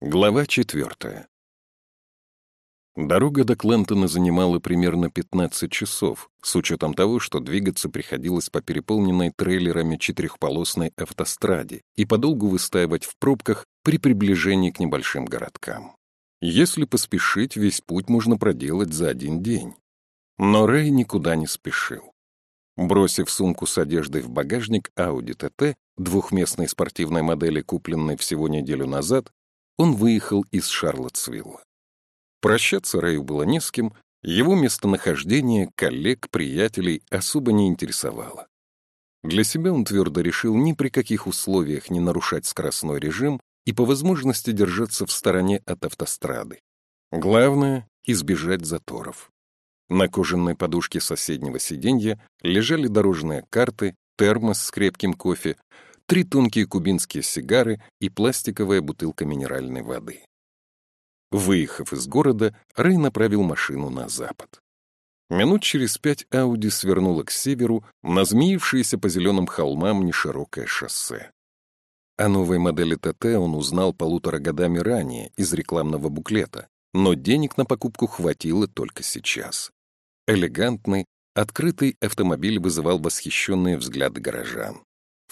Глава четвертая. Дорога до Клентона занимала примерно 15 часов, с учетом того, что двигаться приходилось по переполненной трейлерами четырехполосной автостраде и подолгу выстаивать в пробках при приближении к небольшим городкам. Если поспешить, весь путь можно проделать за один день. Но Рэй никуда не спешил. Бросив сумку с одеждой в багажник Audi TT, двухместной спортивной модели, купленной всего неделю назад, он выехал из Шарлоттсвилла. Прощаться Рэю было не с кем, его местонахождение коллег, приятелей особо не интересовало. Для себя он твердо решил ни при каких условиях не нарушать скоростной режим и по возможности держаться в стороне от автострады. Главное — избежать заторов. На кожаной подушке соседнего сиденья лежали дорожные карты, термос с крепким кофе, три тонкие кубинские сигары и пластиковая бутылка минеральной воды. Выехав из города, Рэй направил машину на запад. Минут через пять Ауди свернула к северу на змеившееся по зеленым холмам неширокое шоссе. О новой модели ТТ он узнал полутора годами ранее из рекламного буклета, но денег на покупку хватило только сейчас. Элегантный, открытый автомобиль вызывал восхищенные взгляды горожан.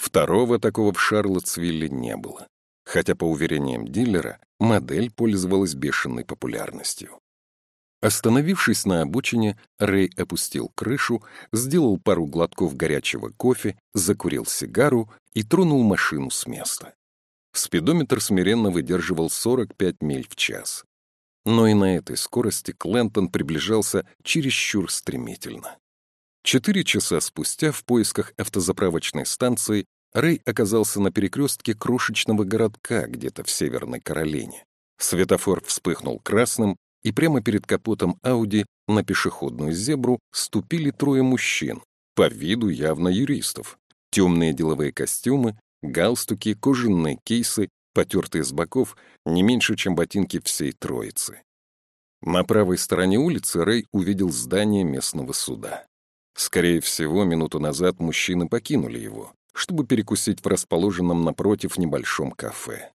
Второго такого в Шарлоттсвилле не было, хотя, по уверениям дилера, модель пользовалась бешеной популярностью. Остановившись на обочине, Рэй опустил крышу, сделал пару глотков горячего кофе, закурил сигару и тронул машину с места. Спидометр смиренно выдерживал 45 миль в час. Но и на этой скорости Клентон приближался чересчур стремительно. Четыре часа спустя в поисках автозаправочной станции Рэй оказался на перекрестке крошечного городка где-то в Северной Каролине. Светофор вспыхнул красным, и прямо перед капотом Ауди на пешеходную зебру ступили трое мужчин, по виду явно юристов. Темные деловые костюмы, галстуки, кожаные кейсы, потертые с боков, не меньше, чем ботинки всей троицы. На правой стороне улицы Рэй увидел здание местного суда. Скорее всего, минуту назад мужчины покинули его, чтобы перекусить в расположенном напротив небольшом кафе.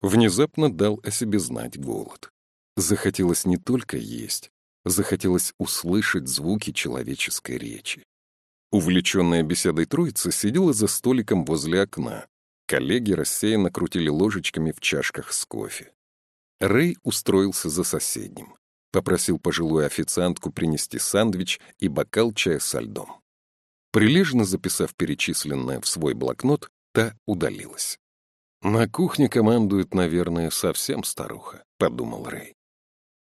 Внезапно дал о себе знать голод. Захотелось не только есть, захотелось услышать звуки человеческой речи. Увлеченная беседой троица сидела за столиком возле окна. Коллеги рассеянно крутили ложечками в чашках с кофе. Рэй устроился за соседним попросил пожилую официантку принести сэндвич и бокал чая со льдом. Прилежно записав перечисленное в свой блокнот, та удалилась. «На кухне командует, наверное, совсем старуха», — подумал Рэй.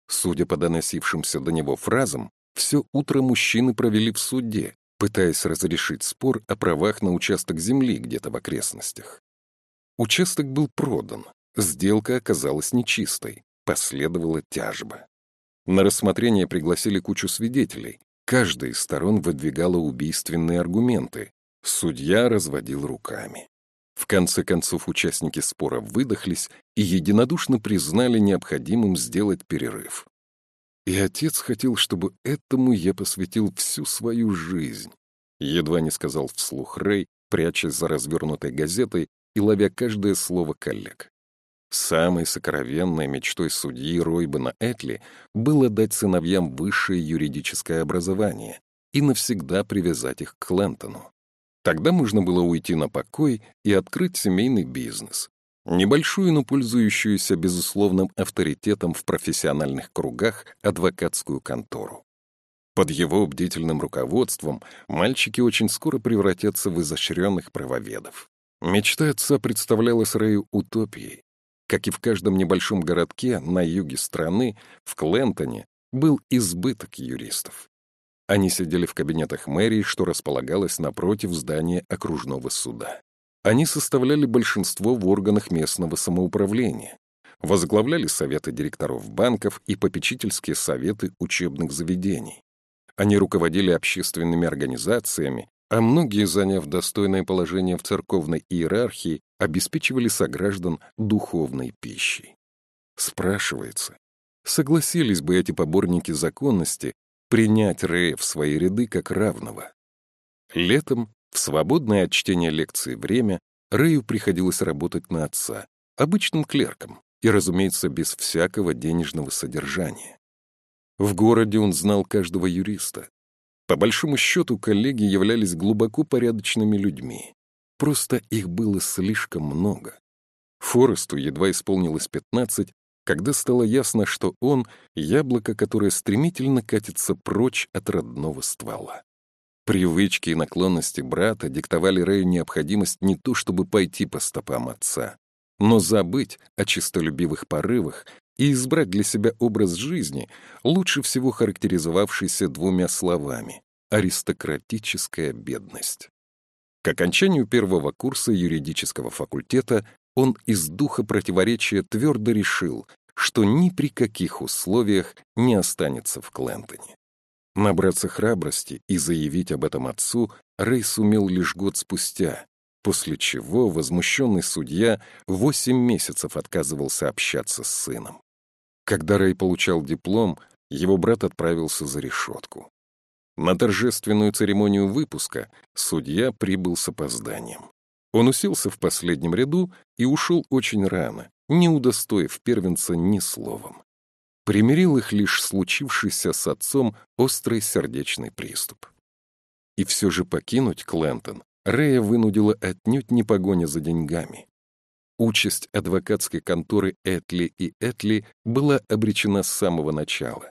Судя по доносившимся до него фразам, все утро мужчины провели в суде, пытаясь разрешить спор о правах на участок земли где-то в окрестностях. Участок был продан, сделка оказалась нечистой, последовала тяжба. На рассмотрение пригласили кучу свидетелей. Каждая из сторон выдвигала убийственные аргументы. Судья разводил руками. В конце концов участники спора выдохлись и единодушно признали необходимым сделать перерыв. И отец хотел, чтобы этому я посвятил всю свою жизнь. Едва не сказал вслух Рэй, прячась за развернутой газетой и ловя каждое слово коллег. Самой сокровенной мечтой судьи Ройбена Этли было дать сыновьям высшее юридическое образование и навсегда привязать их к Клентону. Тогда можно было уйти на покой и открыть семейный бизнес. Небольшую, но пользующуюся безусловным авторитетом в профессиональных кругах адвокатскую контору. Под его бдительным руководством мальчики очень скоро превратятся в изощренных правоведов. Мечта отца представлялась Рэю утопией. Как и в каждом небольшом городке на юге страны, в Клентоне был избыток юристов. Они сидели в кабинетах мэрии, что располагалось напротив здания окружного суда. Они составляли большинство в органах местного самоуправления, возглавляли советы директоров банков и попечительские советы учебных заведений. Они руководили общественными организациями, а многие, заняв достойное положение в церковной иерархии, обеспечивали сограждан духовной пищей. Спрашивается, согласились бы эти поборники законности принять Рэя в свои ряды как равного? Летом, в свободное от чтения лекции время, Рэю приходилось работать на отца, обычным клерком, и, разумеется, без всякого денежного содержания. В городе он знал каждого юриста. По большому счету, коллеги являлись глубоко порядочными людьми. Просто их было слишком много. Форесту едва исполнилось 15, когда стало ясно, что он — яблоко, которое стремительно катится прочь от родного ствола. Привычки и наклонности брата диктовали Рэю необходимость не то чтобы пойти по стопам отца, но забыть о чистолюбивых порывах и избрать для себя образ жизни, лучше всего характеризовавшийся двумя словами — аристократическая бедность. К окончанию первого курса юридического факультета он из духа противоречия твердо решил, что ни при каких условиях не останется в Клентоне. Набраться храбрости и заявить об этом отцу Рэй сумел лишь год спустя, после чего возмущенный судья восемь месяцев отказывался общаться с сыном. Когда Рэй получал диплом, его брат отправился за решетку. На торжественную церемонию выпуска судья прибыл с опозданием. Он уселся в последнем ряду и ушел очень рано, не удостоив первенца ни словом. Примирил их лишь случившийся с отцом острый сердечный приступ. И все же покинуть Клентон Рэя вынудила отнюдь не погоня за деньгами. Участь адвокатской конторы Этли и Этли была обречена с самого начала.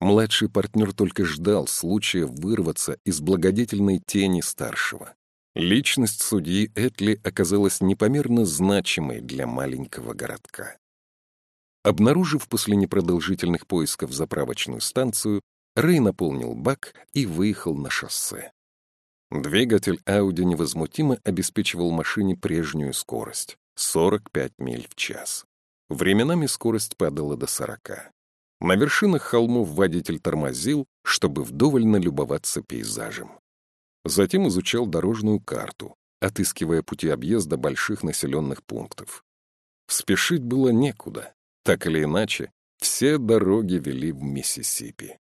Младший партнер только ждал случая вырваться из благодетельной тени старшего. Личность судьи Этли оказалась непомерно значимой для маленького городка. Обнаружив после непродолжительных поисков заправочную станцию, Рэй наполнил бак и выехал на шоссе. Двигатель Audi невозмутимо обеспечивал машине прежнюю скорость — 45 миль в час. Временами скорость падала до 40. На вершинах холмов водитель тормозил, чтобы вдоволь налюбоваться пейзажем. Затем изучал дорожную карту, отыскивая пути объезда больших населенных пунктов. Спешить было некуда. Так или иначе, все дороги вели в Миссисипи.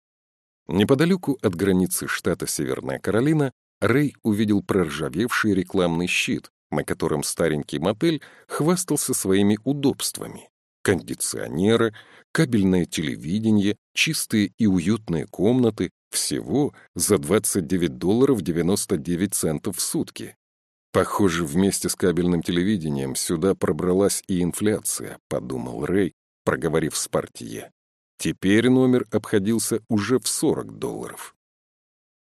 Неподалеку от границы штата Северная Каролина Рэй увидел проржавевший рекламный щит, на котором старенький мотель хвастался своими удобствами кондиционеры, кабельное телевидение, чистые и уютные комнаты, всего за 29 долларов 99 центов в сутки. Похоже, вместе с кабельным телевидением сюда пробралась и инфляция, подумал Рэй, проговорив с партие. Теперь номер обходился уже в 40 долларов.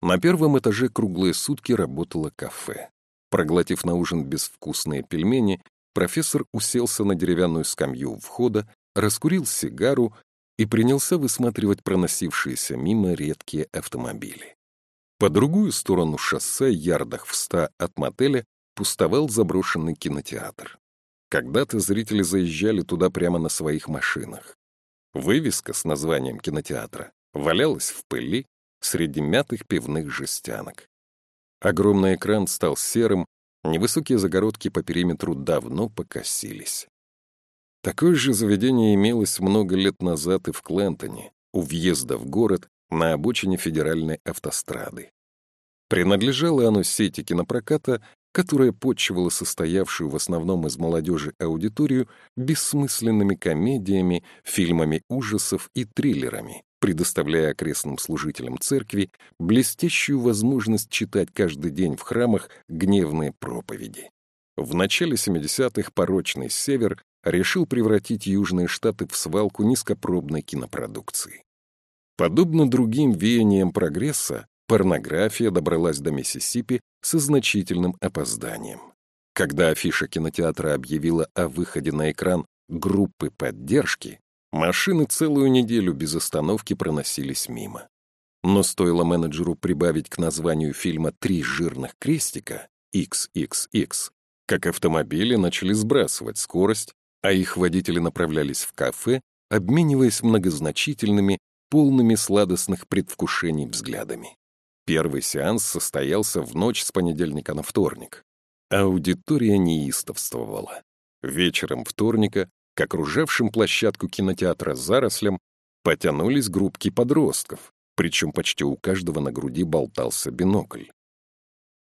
На первом этаже круглые сутки работало кафе. Проглотив на ужин безвкусные пельмени, профессор уселся на деревянную скамью у входа, раскурил сигару и принялся высматривать проносившиеся мимо редкие автомобили. По другую сторону шоссе, ярдах в ста от мотеля, пустовал заброшенный кинотеатр. Когда-то зрители заезжали туда прямо на своих машинах. Вывеска с названием кинотеатра валялась в пыли среди мятых пивных жестянок. Огромный экран стал серым Невысокие загородки по периметру давно покосились. Такое же заведение имелось много лет назад и в Клентоне, у въезда в город на обочине федеральной автострады. Принадлежало оно сети кинопроката, которая подчивала состоявшую в основном из молодежи аудиторию бессмысленными комедиями, фильмами ужасов и триллерами, предоставляя окрестным служителям церкви блестящую возможность читать каждый день в храмах гневные проповеди. В начале 70-х порочный север решил превратить Южные Штаты в свалку низкопробной кинопродукции. Подобно другим веяниям прогресса, порнография добралась до Миссисипи со значительным опозданием. Когда афиша кинотеатра объявила о выходе на экран группы поддержки, Машины целую неделю без остановки проносились мимо. Но стоило менеджеру прибавить к названию фильма три жирных крестика XXX, как автомобили начали сбрасывать скорость, а их водители направлялись в кафе, обмениваясь многозначительными, полными сладостных предвкушений взглядами. Первый сеанс состоялся в ночь с понедельника на вторник. Аудитория неистовствовала. Вечером вторника к окружавшим площадку кинотеатра зарослям потянулись группки подростков, причем почти у каждого на груди болтался бинокль.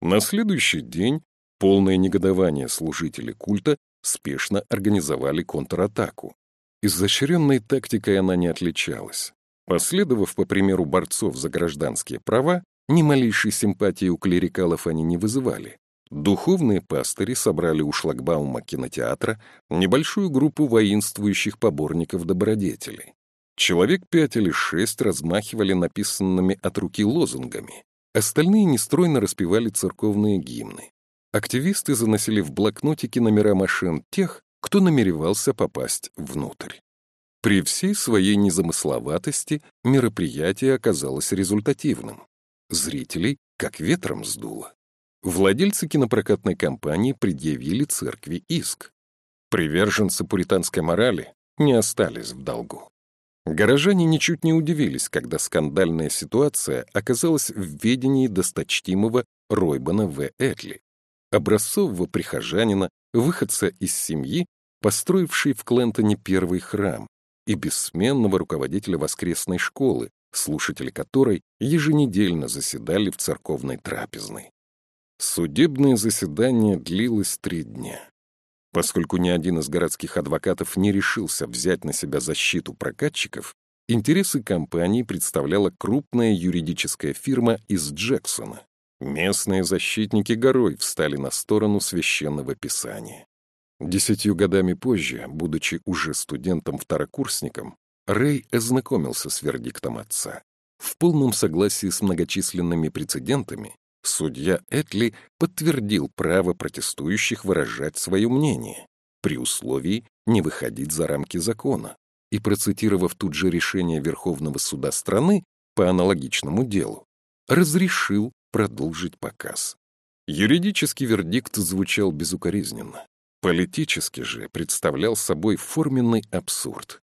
На следующий день полное негодование служители культа спешно организовали контратаку. Изощренной тактикой она не отличалась. Последовав по примеру борцов за гражданские права, ни малейшей симпатии у клерикалов они не вызывали. Духовные пастыри собрали у шлагбаума кинотеатра небольшую группу воинствующих поборников добродетелей. Человек пять или шесть размахивали написанными от руки лозунгами. Остальные нестройно распевали церковные гимны. Активисты заносили в блокнотики номера машин тех, кто намеревался попасть внутрь. При всей своей незамысловатости мероприятие оказалось результативным. Зрителей как ветром сдуло. Владельцы кинопрокатной компании предъявили церкви иск. Приверженцы пуританской морали не остались в долгу. Горожане ничуть не удивились, когда скандальная ситуация оказалась в ведении досточтимого Ройбана В. Этли, образцового прихожанина, выходца из семьи, построившей в Клентоне первый храм, и бессменного руководителя воскресной школы, слушатели которой еженедельно заседали в церковной трапезной. Судебное заседание длилось три дня. Поскольку ни один из городских адвокатов не решился взять на себя защиту прокатчиков, интересы компании представляла крупная юридическая фирма из Джексона. Местные защитники горой встали на сторону священного писания. Десятью годами позже, будучи уже студентом-второкурсником, Рэй ознакомился с вердиктом отца. В полном согласии с многочисленными прецедентами, Судья Этли подтвердил право протестующих выражать свое мнение, при условии не выходить за рамки закона, и, процитировав тут же решение Верховного суда страны по аналогичному делу, разрешил продолжить показ. Юридический вердикт звучал безукоризненно. Политически же представлял собой форменный абсурд.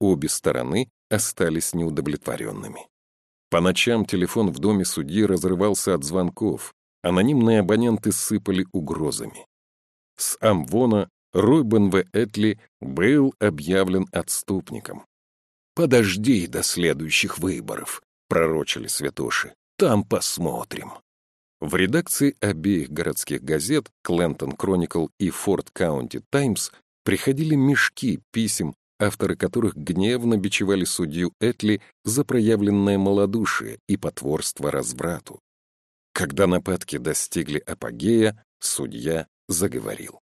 Обе стороны остались неудовлетворенными. По ночам телефон в доме судьи разрывался от звонков, анонимные абоненты сыпали угрозами. С Амвона Ройбен В. Этли был объявлен отступником. «Подожди до следующих выборов», — пророчили святоши. «Там посмотрим». В редакции обеих городских газет «Клентон Кроникл» и «Форт Каунти Таймс» приходили мешки писем авторы которых гневно бичевали судью Этли за проявленное малодушие и потворство разврату. Когда нападки достигли апогея, судья заговорил.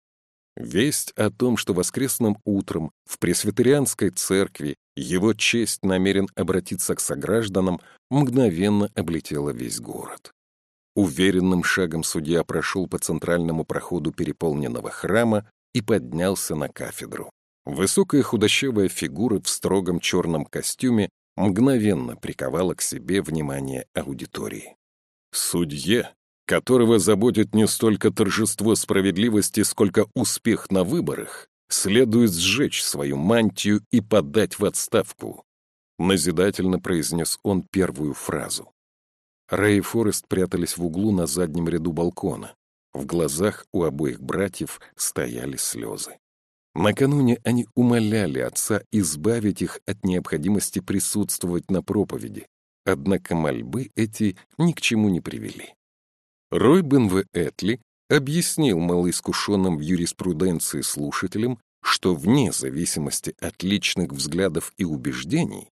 Весть о том, что воскресным утром в пресвитерианской церкви его честь намерен обратиться к согражданам, мгновенно облетела весь город. Уверенным шагом судья прошел по центральному проходу переполненного храма и поднялся на кафедру. Высокая худощавая фигура в строгом черном костюме мгновенно приковала к себе внимание аудитории. Судья, которого заботит не столько торжество справедливости, сколько успех на выборах, следует сжечь свою мантию и подать в отставку. Назидательно произнес он первую фразу. Рэй и Форест прятались в углу на заднем ряду балкона. В глазах у обоих братьев стояли слезы. Накануне они умоляли отца избавить их от необходимости присутствовать на проповеди, однако мольбы эти ни к чему не привели. Рой Бен Этли объяснил малоискушенным в юриспруденции слушателям, что вне зависимости от личных взглядов и убеждений,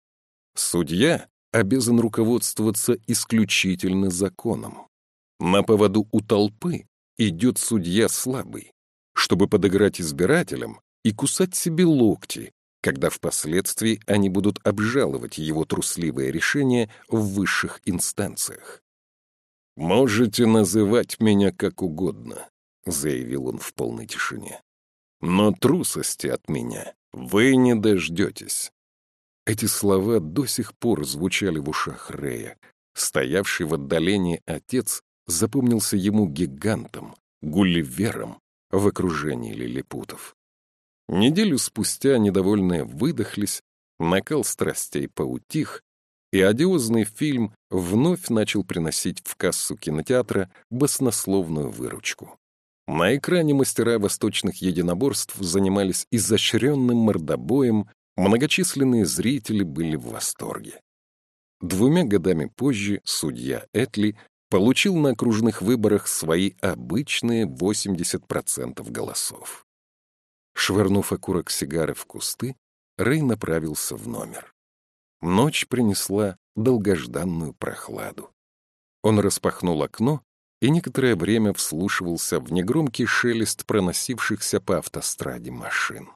судья обязан руководствоваться исключительно законом. На поводу у толпы идет судья слабый. Чтобы подыграть избирателям, и кусать себе локти, когда впоследствии они будут обжаловать его трусливое решение в высших инстанциях. «Можете называть меня как угодно», — заявил он в полной тишине. «Но трусости от меня вы не дождетесь». Эти слова до сих пор звучали в ушах Рея. Стоявший в отдалении отец запомнился ему гигантом, гулливером в окружении лилипутов. Неделю спустя недовольные выдохлись, накал страстей поутих, и одиозный фильм вновь начал приносить в кассу кинотеатра баснословную выручку. На экране мастера восточных единоборств занимались изощренным мордобоем, многочисленные зрители были в восторге. Двумя годами позже судья Этли получил на окружных выборах свои обычные 80% голосов. Швырнув окурок сигары в кусты, Рэй направился в номер. Ночь принесла долгожданную прохладу. Он распахнул окно и некоторое время вслушивался в негромкий шелест проносившихся по автостраде машин.